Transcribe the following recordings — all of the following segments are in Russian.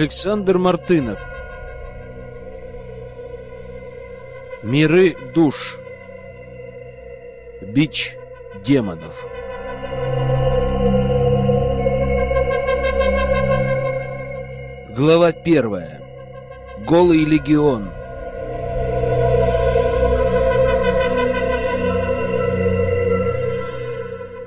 Александр Мартынов. Миры душ. Бич демонов. Глава первая. Голый легион.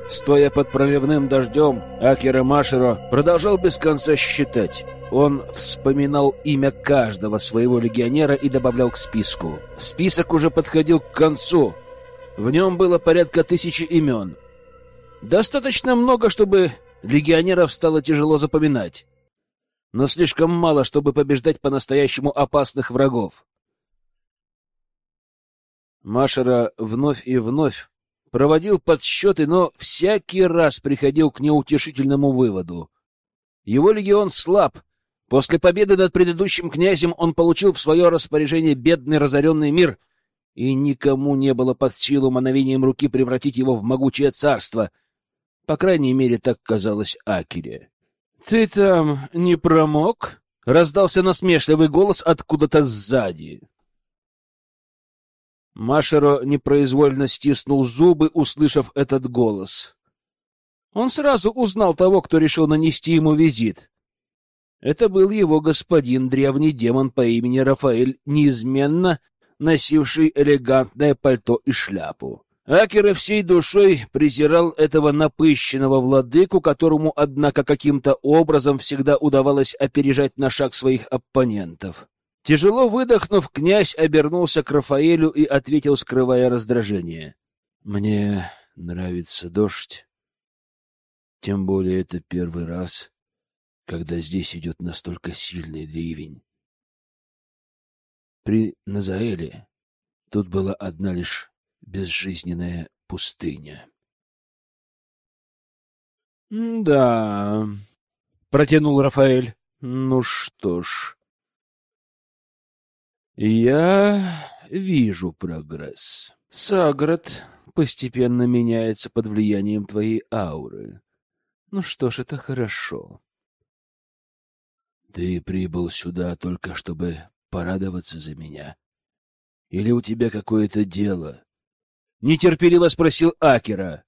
Стоя под проливным дождем, Акера Машеро продолжал без конца считать. Он вспоминал имя каждого своего легионера и добавлял к списку. Список уже подходил к концу. В нем было порядка тысячи имен. Достаточно много, чтобы легионеров стало тяжело запоминать. Но слишком мало, чтобы побеждать по-настоящему опасных врагов. Машера вновь и вновь проводил подсчеты, но всякий раз приходил к неутешительному выводу. Его легион слаб. После победы над предыдущим князем он получил в свое распоряжение бедный разоренный мир, и никому не было под силу мановением руки превратить его в могучее царство. По крайней мере, так казалось Акере. — Ты там не промок? — раздался насмешливый голос откуда-то сзади. Машеро непроизвольно стиснул зубы, услышав этот голос. Он сразу узнал того, кто решил нанести ему визит. Это был его господин, древний демон по имени Рафаэль, неизменно носивший элегантное пальто и шляпу. Акера всей душой презирал этого напыщенного владыку, которому, однако, каким-то образом всегда удавалось опережать на шаг своих оппонентов. Тяжело выдохнув, князь обернулся к Рафаэлю и ответил, скрывая раздражение. — Мне нравится дождь. Тем более это первый раз, когда здесь идет настолько сильный ливень. При Назаэле тут была одна лишь безжизненная пустыня. — Да, — протянул Рафаэль. — Ну что ж... Я вижу прогресс. Саград постепенно меняется под влиянием твоей ауры. Ну что ж, это хорошо. Ты прибыл сюда только чтобы порадоваться за меня? Или у тебя какое-то дело? Нетерпеливо спросил Акера.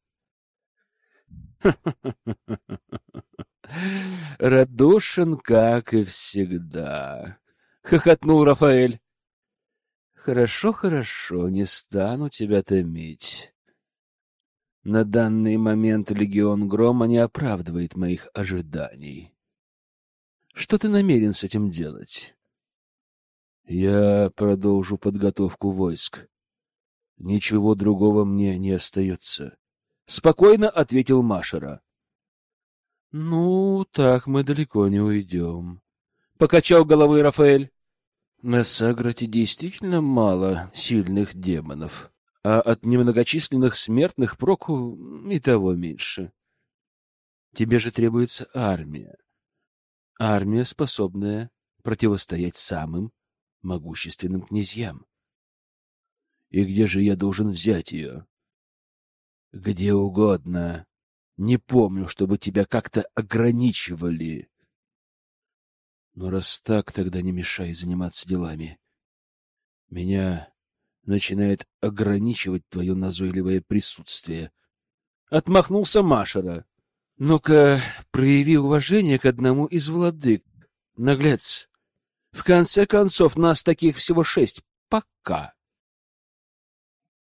Радушен, как и всегда, хохотнул Рафаэль. Хорошо, хорошо, не стану тебя томить. На данный момент Легион Грома не оправдывает моих ожиданий. Что ты намерен с этим делать? Я продолжу подготовку войск. Ничего другого мне не остается. Спокойно ответил Машера. Ну, так мы далеко не уйдем. Покачал головой Рафаэль. На Саграте действительно мало сильных демонов, а от немногочисленных смертных проку и того меньше. Тебе же требуется армия. Армия, способная противостоять самым могущественным князьям. И где же я должен взять ее? Где угодно. Не помню, чтобы тебя как-то ограничивали. Но раз так, тогда не мешай заниматься делами. Меня начинает ограничивать твое назойливое присутствие. Отмахнулся Машера. Ну-ка, прояви уважение к одному из владык, наглец. В конце концов, нас таких всего шесть. Пока.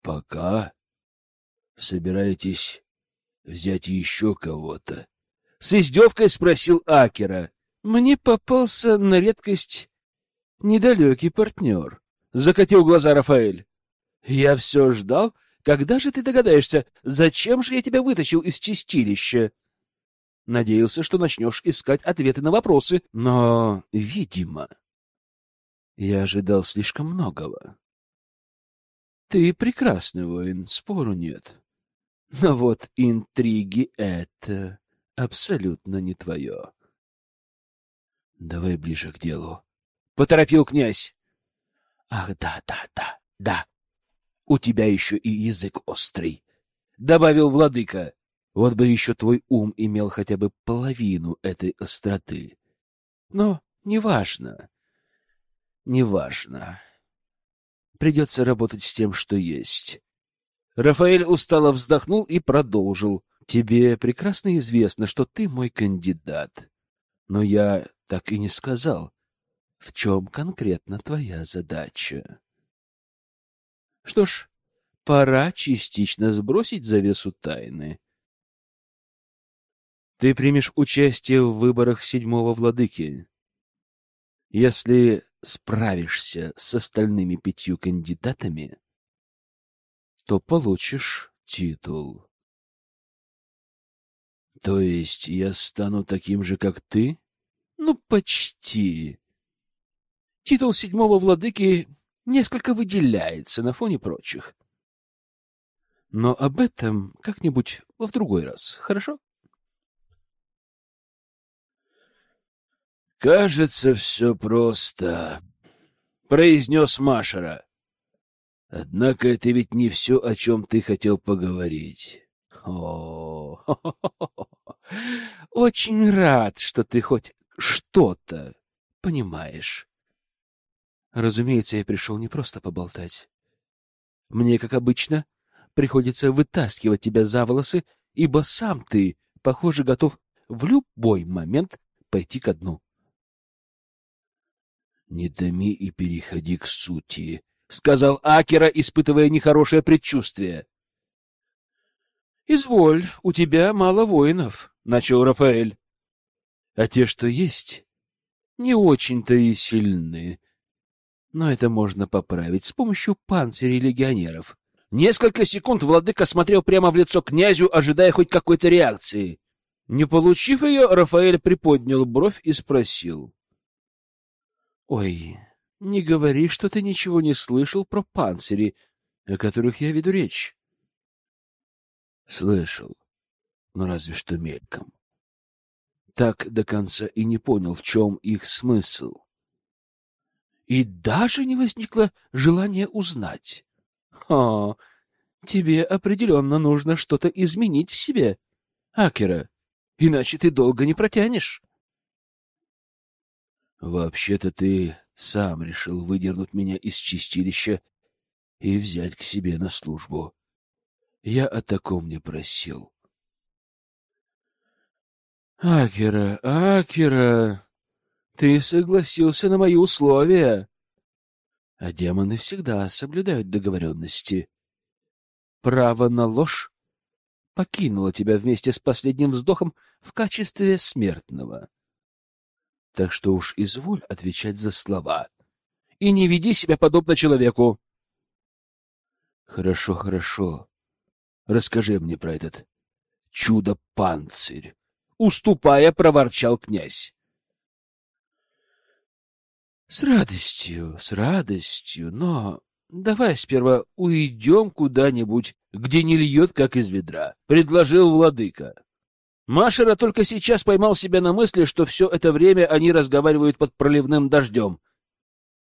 Пока? Собираетесь взять еще кого-то? С издевкой спросил Акера. Мне попался на редкость недалекий партнер. Закатил глаза Рафаэль. Я все ждал, когда же ты догадаешься, зачем же я тебя вытащил из чистилища? Надеялся, что начнешь искать ответы на вопросы, но, видимо, я ожидал слишком многого. Ты прекрасный воин, спору нет. Но вот интриги — это абсолютно не твое. — Давай ближе к делу. — поторопил князь. — Ах, да, да, да, да. У тебя еще и язык острый, — добавил владыка. Вот бы еще твой ум имел хотя бы половину этой остроты. Но Неважно. Неважно. Придется работать с тем, что есть. Рафаэль устало вздохнул и продолжил. Тебе прекрасно известно, что ты мой кандидат. Но я так и не сказал, в чем конкретно твоя задача. Что ж, пора частично сбросить завесу тайны. Ты примешь участие в выборах седьмого владыки. Если справишься с остальными пятью кандидатами, то получишь титул. То есть я стану таким же, как ты? Ну, почти. Титул седьмого владыки несколько выделяется на фоне прочих. Но об этом как-нибудь в другой раз, хорошо? Кажется, все просто, произнес Машера. Однако это ведь не все, о чем ты хотел поговорить. О, очень рад, что ты хоть что-то понимаешь. Разумеется, я пришел не просто поболтать. Мне, как обычно, приходится вытаскивать тебя за волосы, ибо сам ты, похоже, готов в любой момент пойти ко дну. Не томи и переходи к сути, сказал Акера, испытывая нехорошее предчувствие. Изволь, у тебя мало воинов, начал Рафаэль. А те, что есть, не очень-то и сильны. Но это можно поправить с помощью панцирей легионеров. Несколько секунд владыка смотрел прямо в лицо князю, ожидая хоть какой-то реакции. Не получив ее, Рафаэль приподнял бровь и спросил: Ой, не говори, что ты ничего не слышал про панцири, о которых я веду речь. Слышал, но разве что мельком. Так до конца и не понял, в чем их смысл. И даже не возникло желания узнать. Ха, тебе определенно нужно что-то изменить в себе, Акера, иначе ты долго не протянешь. Вообще-то ты сам решил выдернуть меня из чистилища и взять к себе на службу. Я о таком не просил. Акера, Акера, ты согласился на мои условия. А демоны всегда соблюдают договоренности. Право на ложь покинуло тебя вместе с последним вздохом в качестве смертного. Так что уж изволь отвечать за слова. И не веди себя подобно человеку. Хорошо, хорошо. Расскажи мне про этот чудо-панцирь. Уступая, проворчал князь. С радостью, с радостью, но давай сперва уйдем куда-нибудь, где не льет, как из ведра, — предложил владыка. Машера только сейчас поймал себя на мысли, что все это время они разговаривают под проливным дождем.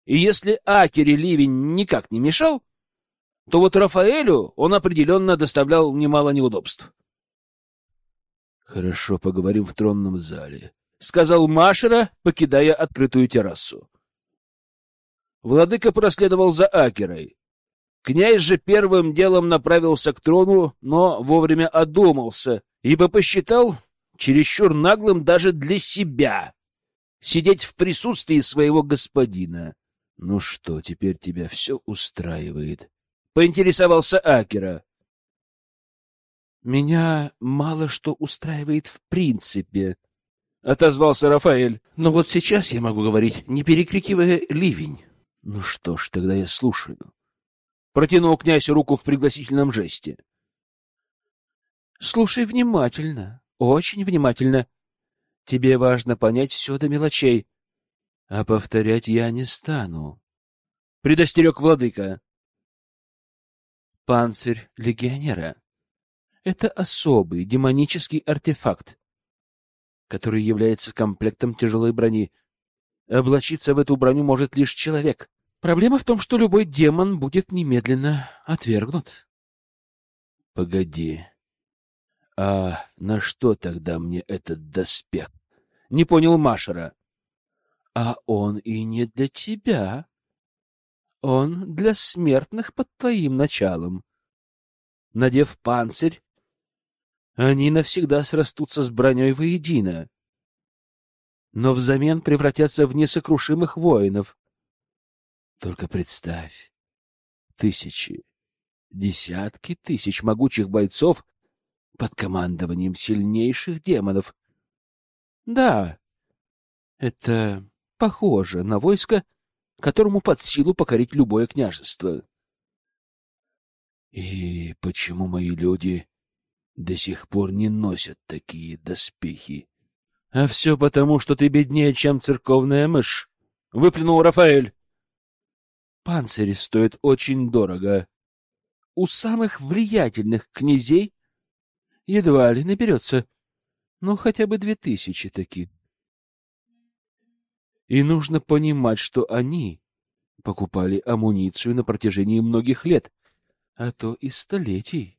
И если Акере ливень никак не мешал, то вот Рафаэлю он определенно доставлял немало неудобств. «Хорошо, поговорим в тронном зале», — сказал Машера, покидая открытую террасу. Владыка проследовал за Акерой. Князь же первым делом направился к трону, но вовремя одумался ибо посчитал чересчур наглым даже для себя сидеть в присутствии своего господина. — Ну что, теперь тебя все устраивает? — поинтересовался Акера. — Меня мало что устраивает в принципе, — отозвался Рафаэль. — Но вот сейчас я могу говорить, не перекрикивая ливень. — Ну что ж, тогда я слушаю. Протянул князь руку в пригласительном жесте. Слушай внимательно, очень внимательно. Тебе важно понять все до мелочей, а повторять я не стану. Предостерег владыка. Панцирь легионера — это особый демонический артефакт, который является комплектом тяжелой брони. Облачиться в эту броню может лишь человек. Проблема в том, что любой демон будет немедленно отвергнут. — Погоди, а на что тогда мне этот доспех? Не понял Машера. А он и не для тебя. Он для смертных под твоим началом. Надев панцирь, они навсегда срастутся с броней воедино, но взамен превратятся в несокрушимых воинов. Только представь, тысячи, десятки тысяч могучих бойцов под командованием сильнейших демонов. Да, это похоже на войско, которому под силу покорить любое княжество. И почему мои люди до сих пор не носят такие доспехи? А все потому, что ты беднее, чем церковная мышь, — выплюнул Рафаэль. Панцири стоят очень дорого. У самых влиятельных князей едва ли наберется, ну, хотя бы две тысячи таких. И нужно понимать, что они покупали амуницию на протяжении многих лет, а то и столетий.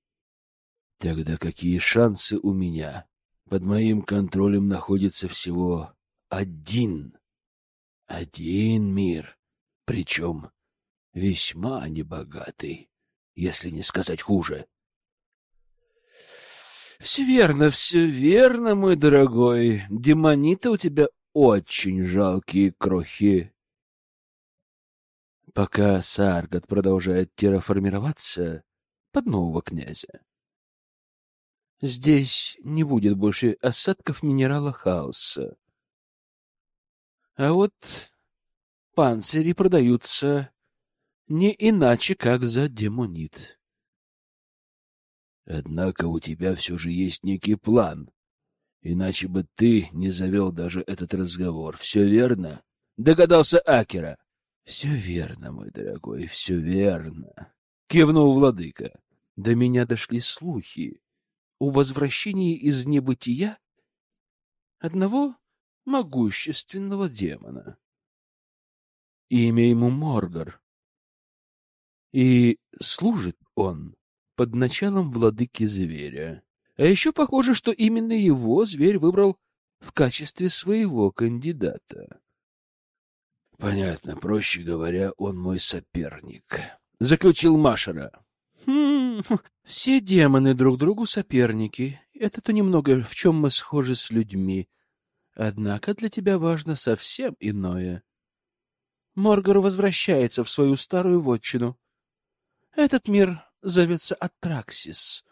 Тогда какие шансы у меня? Под моим контролем находится всего один, один мир, причем весьма небогатый, если не сказать хуже. Все верно, все верно, мой дорогой. Демониты у тебя очень жалкие крохи. Пока Саргат продолжает терраформироваться под нового князя, здесь не будет больше осадков минерала хаоса. А вот панцири продаются не иначе, как за демонит. Однако у тебя все же есть некий план, Иначе бы ты не завел даже этот разговор. Все верно? Догадался Акера. Все верно, мой дорогой, все верно. Кивнул владыка. До меня дошли слухи о возвращении из небытия одного могущественного демона. Имя ему Моргар. И служит он под началом владыки зверя. А еще похоже, что именно его зверь выбрал в качестве своего кандидата. Понятно, проще говоря, он мой соперник, заключил Машера. Хм, все демоны друг другу соперники. Это-то немного в чем мы схожи с людьми. Однако для тебя важно совсем иное. Моргар возвращается в свою старую вотчину. Этот мир зовется Атраксис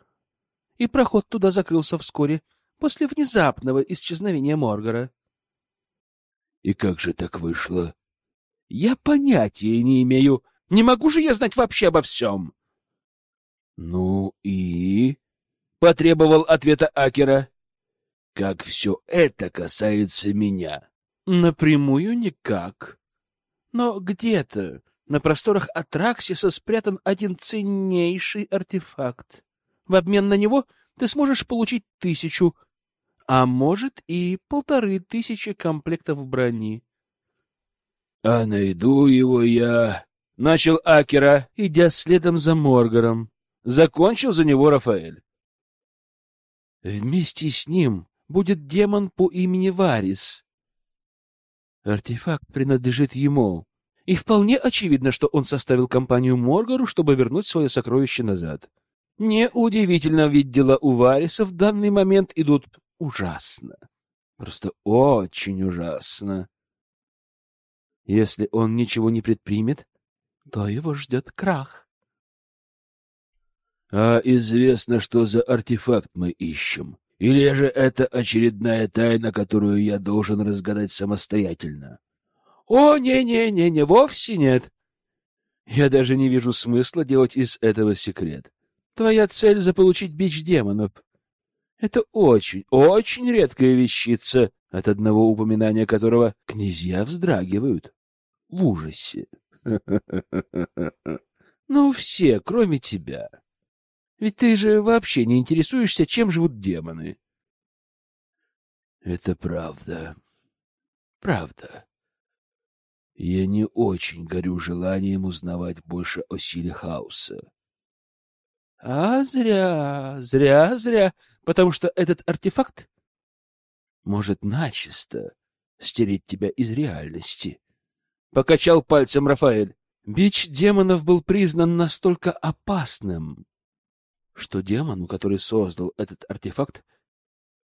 и проход туда закрылся вскоре после внезапного исчезновения Моргара. — И как же так вышло? — Я понятия не имею. Не могу же я знать вообще обо всем. — Ну и... — потребовал ответа Акера. — Как все это касается меня? — Напрямую никак. Но где-то на просторах Атраксиса спрятан один ценнейший артефакт. В обмен на него ты сможешь получить тысячу, а может и полторы тысячи комплектов брони. — А найду его я... — начал Акера, идя следом за Моргаром. Закончил за него Рафаэль. Вместе с ним будет демон по имени Варис. Артефакт принадлежит ему, и вполне очевидно, что он составил компанию Моргару, чтобы вернуть свое сокровище назад. Неудивительно, ведь дела у Вариса в данный момент идут ужасно. Просто очень ужасно. Если он ничего не предпримет, то его ждет крах. — А известно, что за артефакт мы ищем? Или же это очередная тайна, которую я должен разгадать самостоятельно? — О, не-не-не-не, вовсе нет. Я даже не вижу смысла делать из этого секрет. Твоя цель — заполучить бич демонов. Это очень, очень редкая вещица, от одного упоминания которого князья вздрагивают. В ужасе. Ну, все, кроме тебя. Ведь ты же вообще не интересуешься, чем живут демоны. Это правда. Правда. Я не очень горю желанием узнавать больше о силе хаоса. А зря, зря, зря, потому что этот артефакт может начисто стереть тебя из реальности. Покачал пальцем Рафаэль. Бич демонов был признан настолько опасным, что демону, который создал этот артефакт,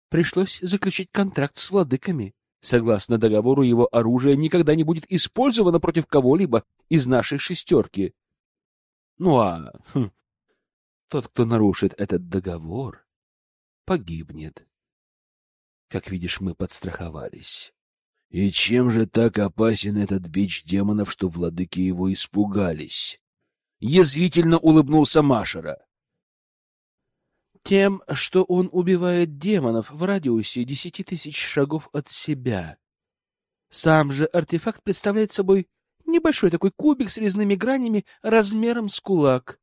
пришлось заключить контракт с владыками. Согласно договору, его оружие никогда не будет использовано против кого-либо из нашей шестерки. Ну а хм, тот, кто нарушит этот договор, погибнет. Как видишь, мы подстраховались. И чем же так опасен этот бич демонов, что владыки его испугались? Язвительно улыбнулся Машера. Тем, что он убивает демонов в радиусе десяти тысяч шагов от себя. Сам же артефакт представляет собой небольшой такой кубик с резными гранями размером с кулак.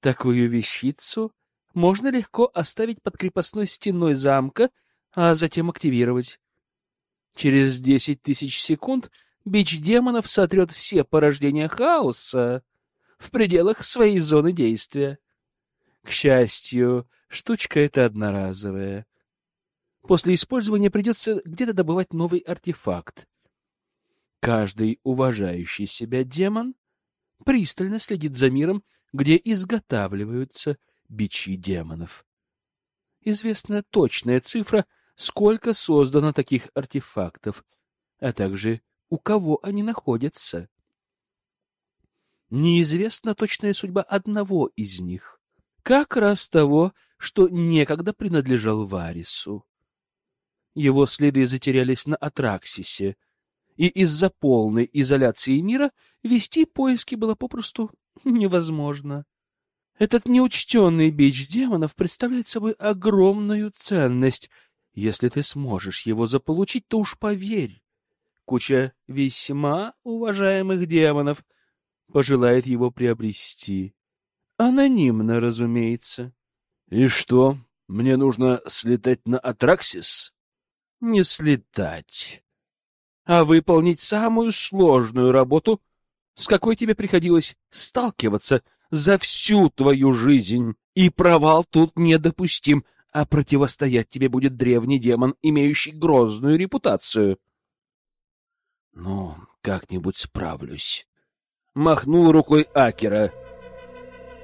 Такую вещицу можно легко оставить под крепостной стеной замка, а затем активировать. Через десять тысяч секунд бич демонов сотрет все порождения хаоса в пределах своей зоны действия. К счастью, штучка эта одноразовая. После использования придется где-то добывать новый артефакт. Каждый уважающий себя демон пристально следит за миром, где изготавливаются бичи демонов. Известна точная цифра, сколько создано таких артефактов, а также у кого они находятся. Неизвестна точная судьба одного из них, как раз того, что некогда принадлежал Варису. Его следы затерялись на Атраксисе — и из-за полной изоляции мира вести поиски было попросту невозможно. Этот неучтенный бич демонов представляет собой огромную ценность. Если ты сможешь его заполучить, то уж поверь, куча весьма уважаемых демонов пожелает его приобрести. Анонимно, разумеется. — И что, мне нужно слетать на Атраксис? — Не слетать, а выполнить самую сложную работу, с какой тебе приходилось сталкиваться за всю твою жизнь. И провал тут недопустим, а противостоять тебе будет древний демон, имеющий грозную репутацию. — Ну, как-нибудь справлюсь. Махнул рукой Акера. —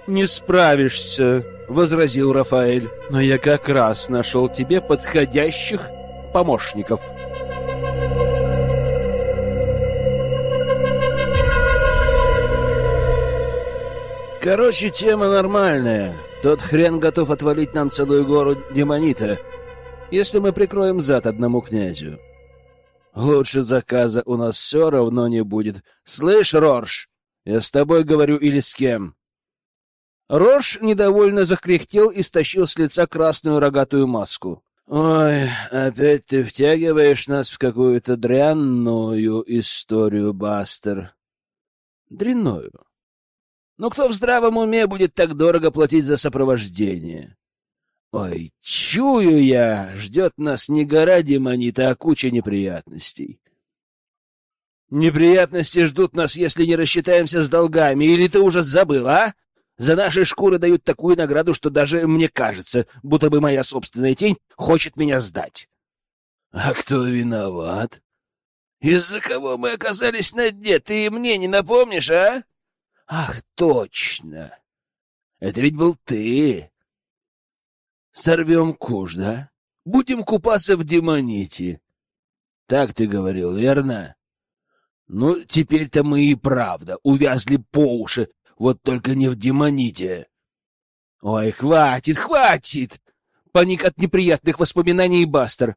Не справишься, — возразил Рафаэль, — но я как раз нашел тебе подходящих помощников. — Короче, тема нормальная. Тот хрен готов отвалить нам целую гору демонита, если мы прикроем зад одному князю. Лучше заказа у нас все равно не будет. Слышь, Рорш, я с тобой говорю или с кем? Рорш недовольно закряхтел и стащил с лица красную рогатую маску. «Ой, опять ты втягиваешь нас в какую-то дрянную историю, Бастер». «Дрянную? Но кто в здравом уме будет так дорого платить за сопровождение? Ой, чую я, ждет нас не гора демонита, а куча неприятностей. Неприятности ждут нас, если не рассчитаемся с долгами. Или ты уже забыл, а? За наши шкуры дают такую награду, что даже мне кажется, будто бы моя собственная тень хочет меня сдать. А кто виноват? Из-за кого мы оказались на дне, ты мне не напомнишь, а? Ах, точно! Это ведь был ты! Сорвем куш, да? Будем купаться в демоните. Так ты говорил, верно? Ну, теперь-то мы и правда увязли по уши, вот только не в демоните. Ой, хватит, хватит! Паник от неприятных воспоминаний Бастер.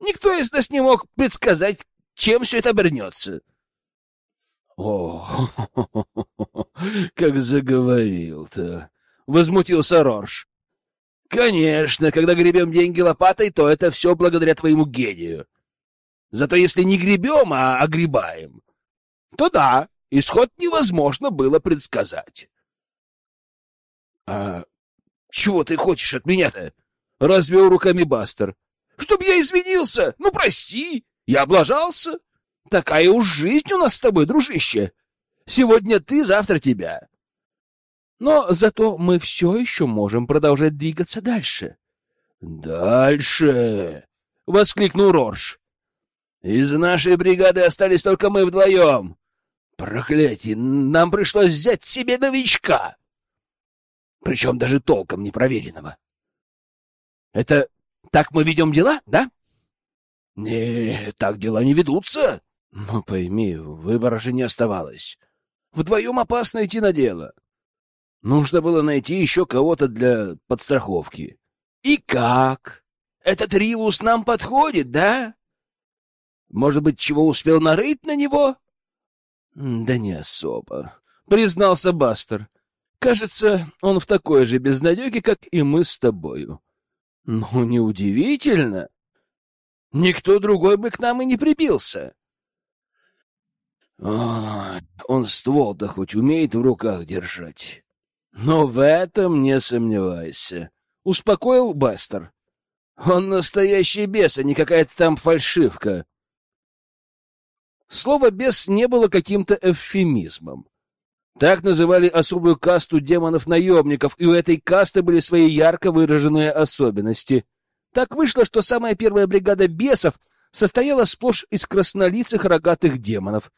Никто из нас не мог предсказать, чем все это обернется. О, как заговорил-то! Возмутился Рорш. Конечно, когда гребем деньги лопатой, то это все благодаря твоему гению. Зато если не гребем, а огребаем, то да, исход невозможно было предсказать. А чего ты хочешь от меня-то? Развел руками Бастер. Чтоб я извинился? Ну, прости, я облажался. Такая уж жизнь у нас с тобой, дружище. Сегодня ты, завтра тебя. Но зато мы все еще можем продолжать двигаться дальше. — Дальше! — воскликнул Рорш. Из нашей бригады остались только мы вдвоем. Проклятие, нам пришлось взять себе новичка. Причем даже толком не проверенного. Это так мы ведем дела, да? Не, так дела не ведутся. Ну, пойми, выбора же не оставалось. Вдвоем опасно идти на дело. Нужно было найти еще кого-то для подстраховки. И как? Этот Ривус нам подходит, да? Может быть, чего успел нарыть на него? Да не особо, признался Бастер. Кажется, он в такой же безнадеге, как и мы с тобою. Ну, неудивительно. Никто другой бы к нам и не прибился. О, он ствол-то хоть умеет в руках держать. Но в этом не сомневайся. Успокоил Бастер. Он настоящий бес, а не какая-то там фальшивка. Слово «бес» не было каким-то эвфемизмом. Так называли особую касту демонов-наемников, и у этой касты были свои ярко выраженные особенности. Так вышло, что самая первая бригада бесов состояла сплошь из краснолицых рогатых демонов.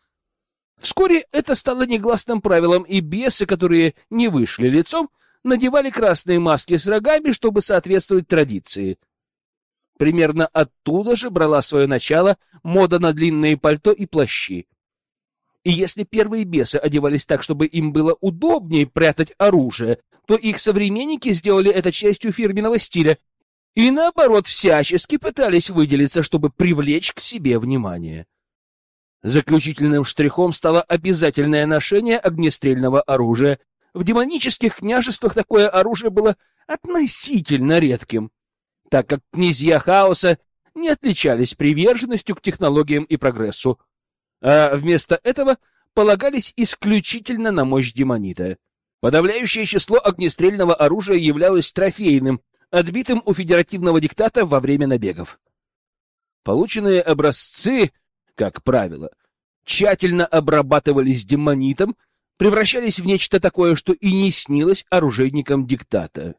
Вскоре это стало негласным правилом, и бесы, которые не вышли лицом, надевали красные маски с рогами, чтобы соответствовать традиции — Примерно оттуда же брала свое начало мода на длинные пальто и плащи. И если первые бесы одевались так, чтобы им было удобнее прятать оружие, то их современники сделали это частью фирменного стиля и, наоборот, всячески пытались выделиться, чтобы привлечь к себе внимание. Заключительным штрихом стало обязательное ношение огнестрельного оружия. В демонических княжествах такое оружие было относительно редким так как князья хаоса не отличались приверженностью к технологиям и прогрессу, а вместо этого полагались исключительно на мощь демонита. Подавляющее число огнестрельного оружия являлось трофейным, отбитым у федеративного диктата во время набегов. Полученные образцы, как правило, тщательно обрабатывались демонитом, превращались в нечто такое, что и не снилось оружейникам диктата.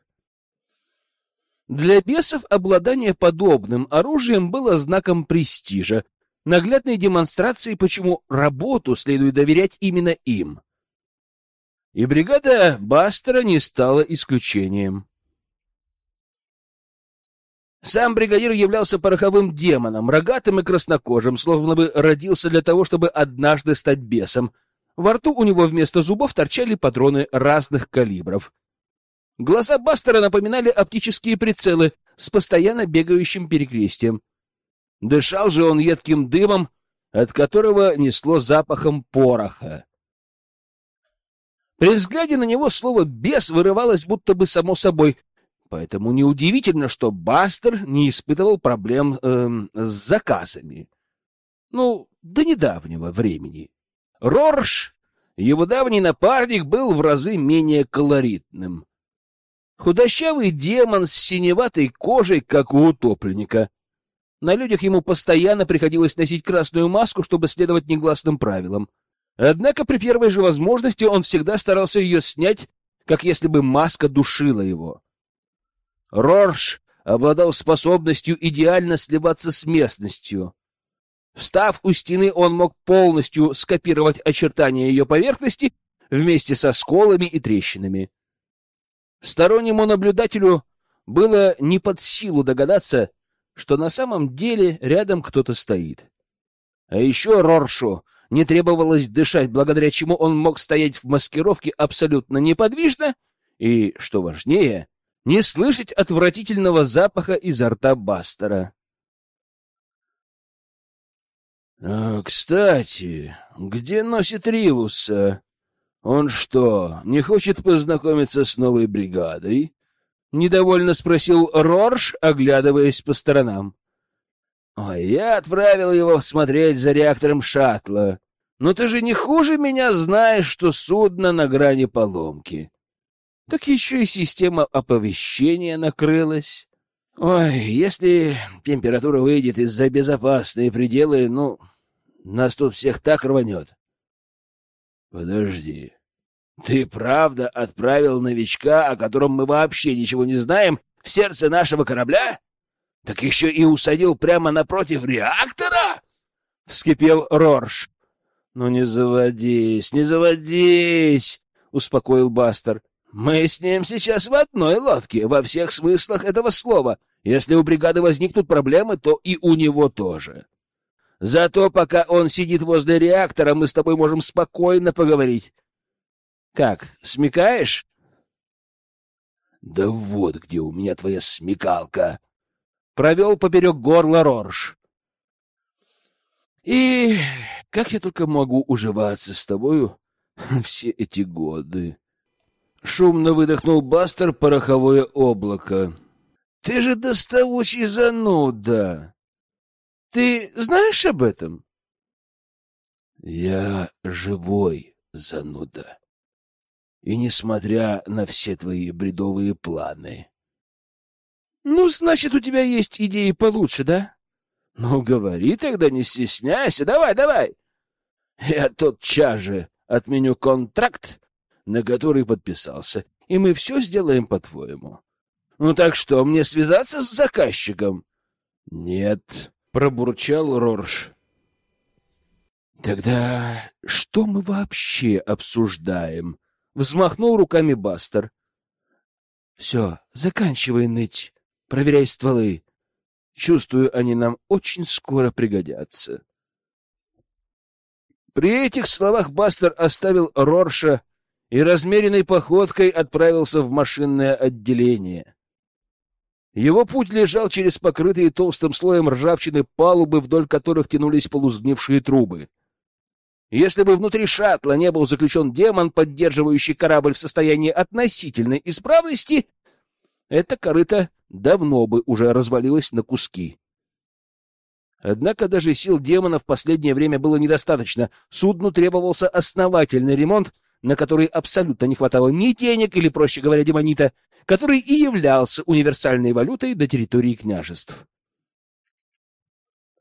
Для бесов обладание подобным оружием было знаком престижа, наглядной демонстрацией, почему работу следует доверять именно им. И бригада Бастера не стала исключением. Сам бригадир являлся пороховым демоном, рогатым и краснокожим, словно бы родился для того, чтобы однажды стать бесом. Во рту у него вместо зубов торчали патроны разных калибров. Глаза Бастера напоминали оптические прицелы с постоянно бегающим перекрестием. Дышал же он едким дымом, от которого несло запахом пороха. При взгляде на него слово «бес» вырывалось будто бы само собой, поэтому неудивительно, что Бастер не испытывал проблем эм, с заказами. Ну, до недавнего времени. Рорш, его давний напарник, был в разы менее колоритным. Худощавый демон с синеватой кожей, как у утопленника. На людях ему постоянно приходилось носить красную маску, чтобы следовать негласным правилам. Однако при первой же возможности он всегда старался ее снять, как если бы маска душила его. Рорш обладал способностью идеально сливаться с местностью. Встав у стены, он мог полностью скопировать очертания ее поверхности вместе со сколами и трещинами. Стороннему наблюдателю было не под силу догадаться, что на самом деле рядом кто-то стоит. А еще Роршу не требовалось дышать, благодаря чему он мог стоять в маскировке абсолютно неподвижно и, что важнее, не слышать отвратительного запаха изо рта Бастера. «А, «Кстати, где носит Ривуса?» Он что, не хочет познакомиться с новой бригадой? Недовольно спросил Рорш, оглядываясь по сторонам. Ой, я отправил его смотреть за реактором шаттла. Но ты же не хуже меня знаешь, что судно на грани поломки. Так еще и система оповещения накрылась. Ой, если температура выйдет из-за безопасные пределы, ну, нас тут всех так рванет. Подожди. Ты правда отправил новичка, о котором мы вообще ничего не знаем, в сердце нашего корабля? Так еще и усадил прямо напротив реактора? — вскипел Рорш. «Ну не заводись, не заводись!» — успокоил Бастер. «Мы с ним сейчас в одной лодке, во всех смыслах этого слова. Если у бригады возникнут проблемы, то и у него тоже. Зато пока он сидит возле реактора, мы с тобой можем спокойно поговорить. Как, смекаешь?» «Да вот где у меня твоя смекалка!» Провел поперек горла Рорш. «И как я только могу уживаться с тобою все эти годы?» Шумно выдохнул Бастер пороховое облако. «Ты же доставучий зануда! Ты знаешь об этом?» «Я живой зануда. И несмотря на все твои бредовые планы...» «Ну, значит, у тебя есть идеи получше, да?» «Ну, говори тогда, не стесняйся, давай, давай!» Я тотчас же отменю контракт, на который подписался, и мы все сделаем по-твоему. Ну так что, мне связаться с заказчиком? Нет, пробурчал Рорш. Тогда что мы вообще обсуждаем? Взмахнул руками Бастер. Все, заканчивай ныть, проверяй стволы. Чувствую, они нам очень скоро пригодятся. При этих словах Бастер оставил Рорша и размеренной походкой отправился в машинное отделение. Его путь лежал через покрытые толстым слоем ржавчины палубы, вдоль которых тянулись полузгнившие трубы. Если бы внутри шаттла не был заключен демон, поддерживающий корабль в состоянии относительной исправности, эта корыта давно бы уже развалилась на куски. Однако даже сил демона в последнее время было недостаточно. Судну требовался основательный ремонт, на который абсолютно не хватало ни денег, или, проще говоря, демонита, который и являлся универсальной валютой до территории княжеств.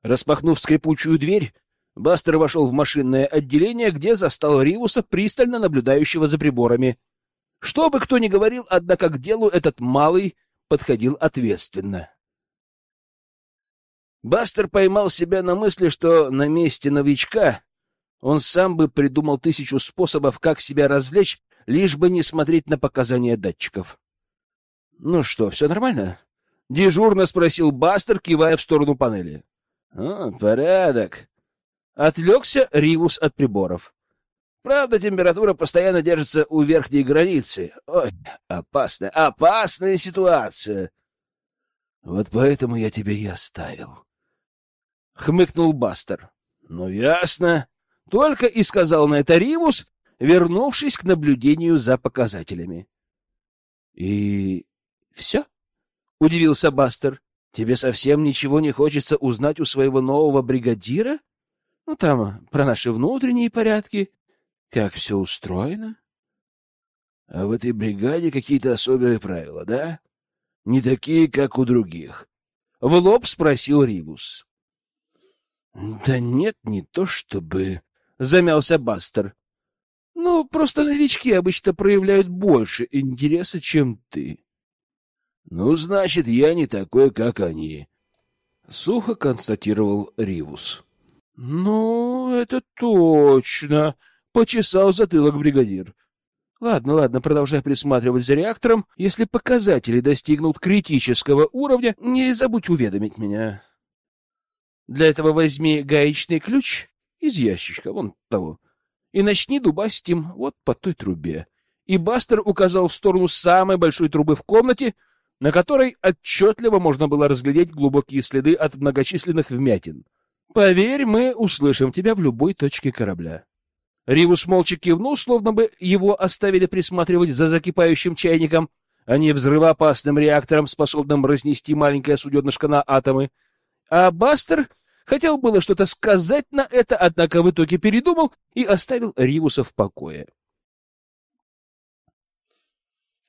Распахнув скрипучую дверь, Бастер вошел в машинное отделение, где застал Ривуса, пристально наблюдающего за приборами. Что бы кто ни говорил, однако к делу этот малый подходил ответственно. Бастер поймал себя на мысли, что на месте новичка он сам бы придумал тысячу способов, как себя развлечь, лишь бы не смотреть на показания датчиков. — Ну что, все нормально? — дежурно спросил Бастер, кивая в сторону панели. — порядок. Отвлекся Ривус от приборов. Правда, температура постоянно держится у верхней границы. Ой, опасная, опасная ситуация. Вот поэтому я тебя и оставил. — хмыкнул Бастер. — Ну, ясно. Только и сказал на это Ривус, вернувшись к наблюдению за показателями. — И все? — удивился Бастер. — Тебе совсем ничего не хочется узнать у своего нового бригадира? Ну, там, про наши внутренние порядки, как все устроено? — А в этой бригаде какие-то особые правила, да? Не такие, как у других? — в лоб спросил Ривус. Да нет, не то чтобы, замялся Бастер. Ну, просто новички обычно проявляют больше интереса, чем ты. Ну, значит, я не такой, как они, сухо констатировал Ривус. Ну, это точно, почесал затылок бригадир. Ладно, ладно, продолжай присматривать за реактором. Если показатели достигнут критического уровня, не забудь уведомить меня. Для этого возьми гаечный ключ из ящичка, вон того, и начни дубасить им вот по той трубе. И Бастер указал в сторону самой большой трубы в комнате, на которой отчетливо можно было разглядеть глубокие следы от многочисленных вмятин. Поверь, мы услышим тебя в любой точке корабля. Ривус молча кивнул, словно бы его оставили присматривать за закипающим чайником, а не взрывоопасным реактором, способным разнести маленькое суденышко на атомы. А Бастер хотел было что-то сказать на это, однако в итоге передумал и оставил Ривуса в покое.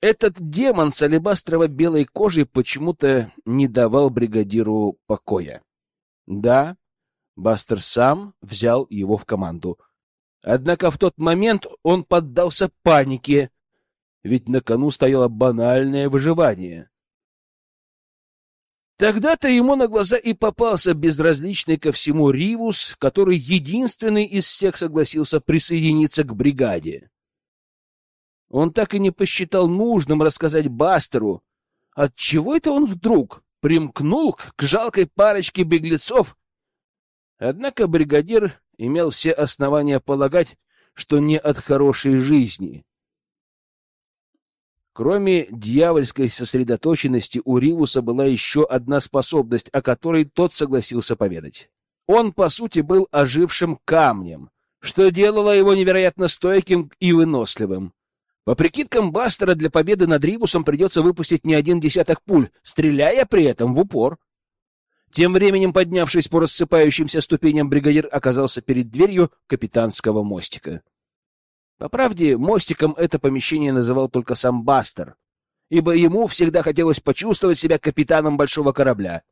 Этот демон с алебастрово-белой кожей почему-то не давал бригадиру покоя. Да, Бастер сам взял его в команду. Однако в тот момент он поддался панике, ведь на кону стояло банальное выживание. Тогда-то ему на глаза и попался безразличный ко всему Ривус, который единственный из всех согласился присоединиться к бригаде. Он так и не посчитал нужным рассказать Бастеру, отчего это он вдруг примкнул к жалкой парочке беглецов. Однако бригадир имел все основания полагать, что не от хорошей жизни. Кроме дьявольской сосредоточенности, у Ривуса была еще одна способность, о которой тот согласился поведать. Он, по сути, был ожившим камнем, что делало его невероятно стойким и выносливым. По прикидкам Бастера, для победы над Ривусом придется выпустить не один десяток пуль, стреляя при этом в упор. Тем временем, поднявшись по рассыпающимся ступеням, бригадир оказался перед дверью капитанского мостика. По правде, мостиком это помещение называл только сам Бастер, ибо ему всегда хотелось почувствовать себя капитаном большого корабля.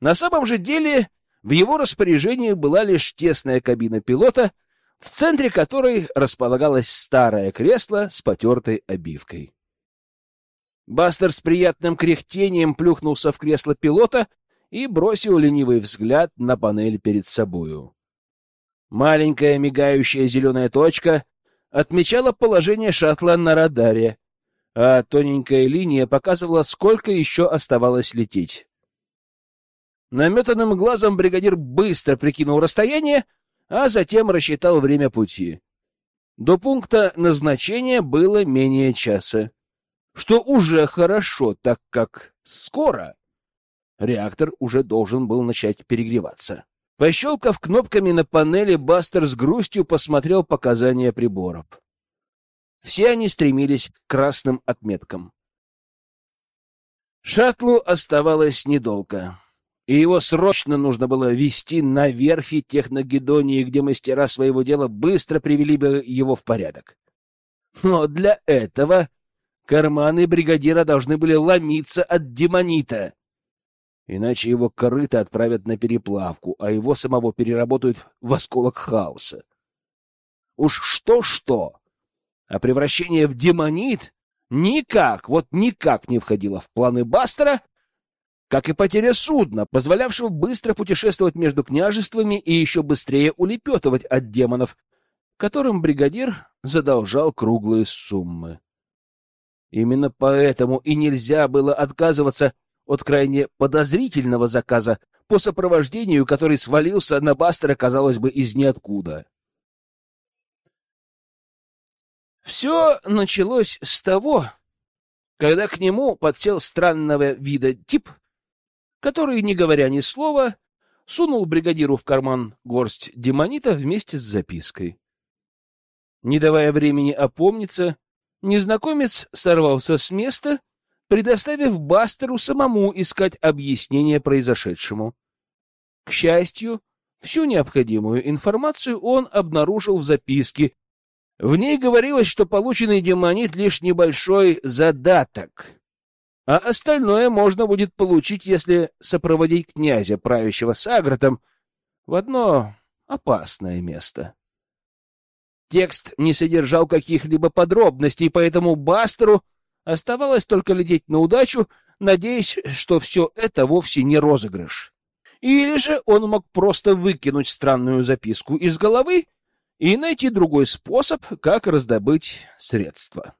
На самом же деле в его распоряжении была лишь тесная кабина пилота, в центре которой располагалось старое кресло с потертой обивкой. Бастер с приятным кряхтением плюхнулся в кресло пилота и бросил ленивый взгляд на панель перед собою. Маленькая мигающая зеленая точка отмечала положение шаттла на радаре, а тоненькая линия показывала, сколько еще оставалось лететь. Наметанным глазом бригадир быстро прикинул расстояние, а затем рассчитал время пути. До пункта назначения было менее часа, что уже хорошо, так как скоро реактор уже должен был начать перегреваться. Пощелкав кнопками на панели, Бастер с грустью посмотрел показания приборов. Все они стремились к красным отметкам. Шаттлу оставалось недолго, и его срочно нужно было вести на верфи Техногедонии, где мастера своего дела быстро привели бы его в порядок. Но для этого карманы бригадира должны были ломиться от демонита — Иначе его корыто отправят на переплавку, а его самого переработают в осколок хаоса. Уж что-что, а превращение в демонит никак, вот никак не входило в планы Бастера, как и потеря судна, позволявшего быстро путешествовать между княжествами и еще быстрее улепетывать от демонов, которым бригадир задолжал круглые суммы. Именно поэтому и нельзя было отказываться от крайне подозрительного заказа, по сопровождению, который свалился на Бастера, казалось бы, из ниоткуда. Все началось с того, когда к нему подсел странного вида тип, который, не говоря ни слова, сунул бригадиру в карман горсть демонита вместе с запиской. Не давая времени опомниться, незнакомец сорвался с места предоставив Бастеру самому искать объяснение произошедшему. К счастью, всю необходимую информацию он обнаружил в записке. В ней говорилось, что полученный демонит — лишь небольшой задаток, а остальное можно будет получить, если сопроводить князя, правящего Сагратом, в одно опасное место. Текст не содержал каких-либо подробностей, поэтому Бастеру — Оставалось только лететь на удачу, надеясь, что все это вовсе не розыгрыш. Или же он мог просто выкинуть странную записку из головы и найти другой способ, как раздобыть средства.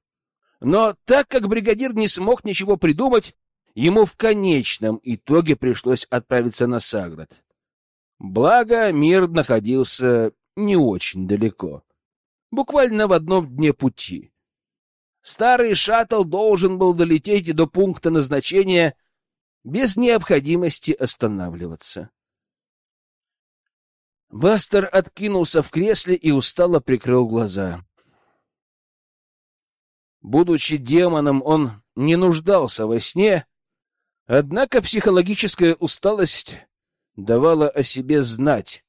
Но так как бригадир не смог ничего придумать, ему в конечном итоге пришлось отправиться на Саград. Благо, мир находился не очень далеко, буквально в одном дне пути. Старый шаттл должен был долететь до пункта назначения без необходимости останавливаться. Бастер откинулся в кресле и устало прикрыл глаза. Будучи демоном, он не нуждался во сне, однако психологическая усталость давала о себе знать.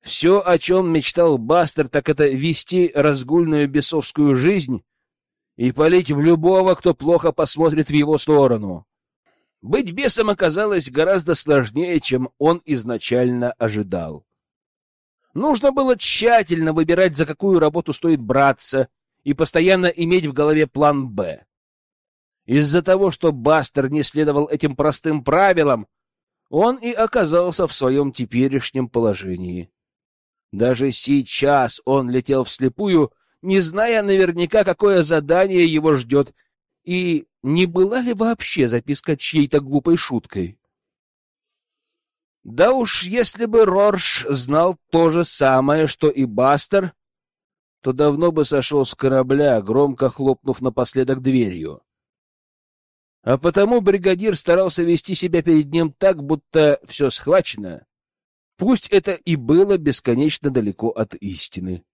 Все, о чем мечтал Бастер, так это вести разгульную бесовскую жизнь и палить в любого, кто плохо посмотрит в его сторону. Быть бесом оказалось гораздо сложнее, чем он изначально ожидал. Нужно было тщательно выбирать, за какую работу стоит браться, и постоянно иметь в голове план «Б». Из-за того, что Бастер не следовал этим простым правилам, он и оказался в своем теперешнем положении. Даже сейчас он летел вслепую, не зная наверняка, какое задание его ждет, и не была ли вообще записка чьей-то глупой шуткой. Да уж, если бы Рорш знал то же самое, что и Бастер, то давно бы сошел с корабля, громко хлопнув напоследок дверью. А потому бригадир старался вести себя перед ним так, будто все схвачено, пусть это и было бесконечно далеко от истины.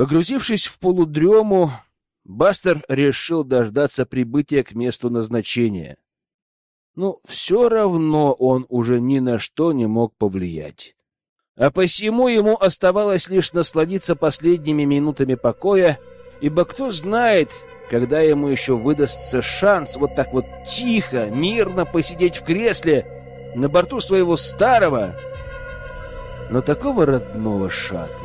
Погрузившись в полудрему, Бастер решил дождаться прибытия к месту назначения. Но все равно он уже ни на что не мог повлиять. А посему ему оставалось лишь насладиться последними минутами покоя, ибо кто знает, когда ему еще выдастся шанс вот так вот тихо, мирно посидеть в кресле на борту своего старого, но такого родного шаттла.